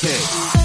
Okay.